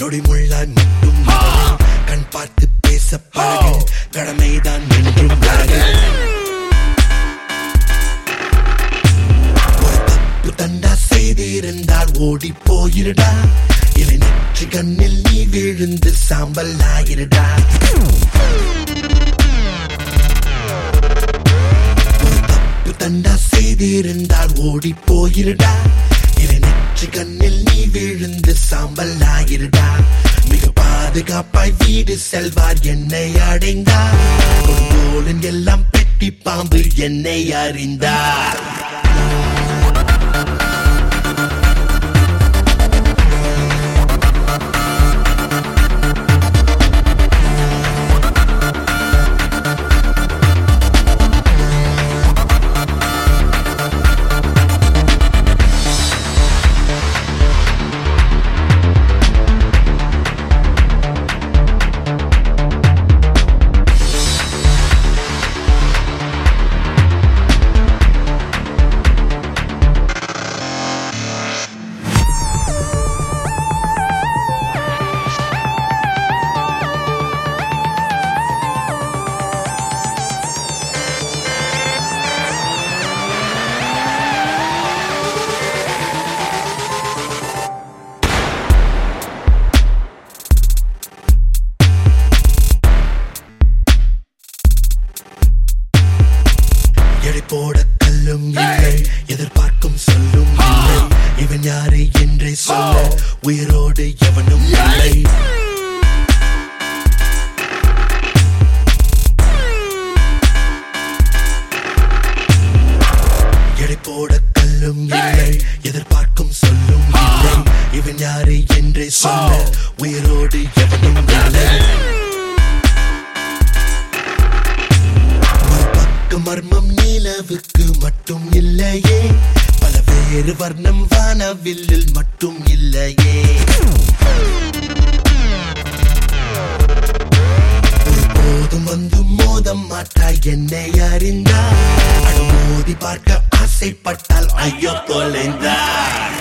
நொடிமுள்ளான் மட்டும் கண் பார்த்து பேச பழகு. கடமைதான் என்றும் பழகு தண்டா செய்திருந்தால் ஓடி போயிருடா. இலை நெற்றி கண்ணில் நீ விழுந்து சாம்பல் ஆயிருடா தண்டா செய்திருந்தால் ஓடி போயிருடா. இலை கண்ணில் நீ விழுந்து சாம்பல் ஆகிருடா மிக பாதுகாப்பாய் வீடு செல்வார் என்னை அடைந்தார். கொடுங்கோலன் எல்லாம் பெட்டி பாம்பு என்னை அறிந்தார். போட கல்லும் இல்லை. எதிர்பார்க்கும் சொல்லும் இல்லை. இவன் யாரு என்றே சொல்ல உயிரோடு எவனும் இல்லை. எடை போட கல்லும் இல்லை. எதிர்பார்க்கும் சொல்லும் இல்லை. இவன் யாரு என்றே சொல்ல உயிரோடு எவனும் இல்லை. ஒரு மர்மம் நிலவுக்கு மட்டும் இல்லையே. பல வேறு வர்ணம் வானவில்லில் மட்டும் இல்லையே. போதும் வந்து மோதம் மாட்டாய் என்னை அறிந்தார் அனுமோதி பார்க்க ஆசைப்பட்டால் ஐயோ தொலைந்தார்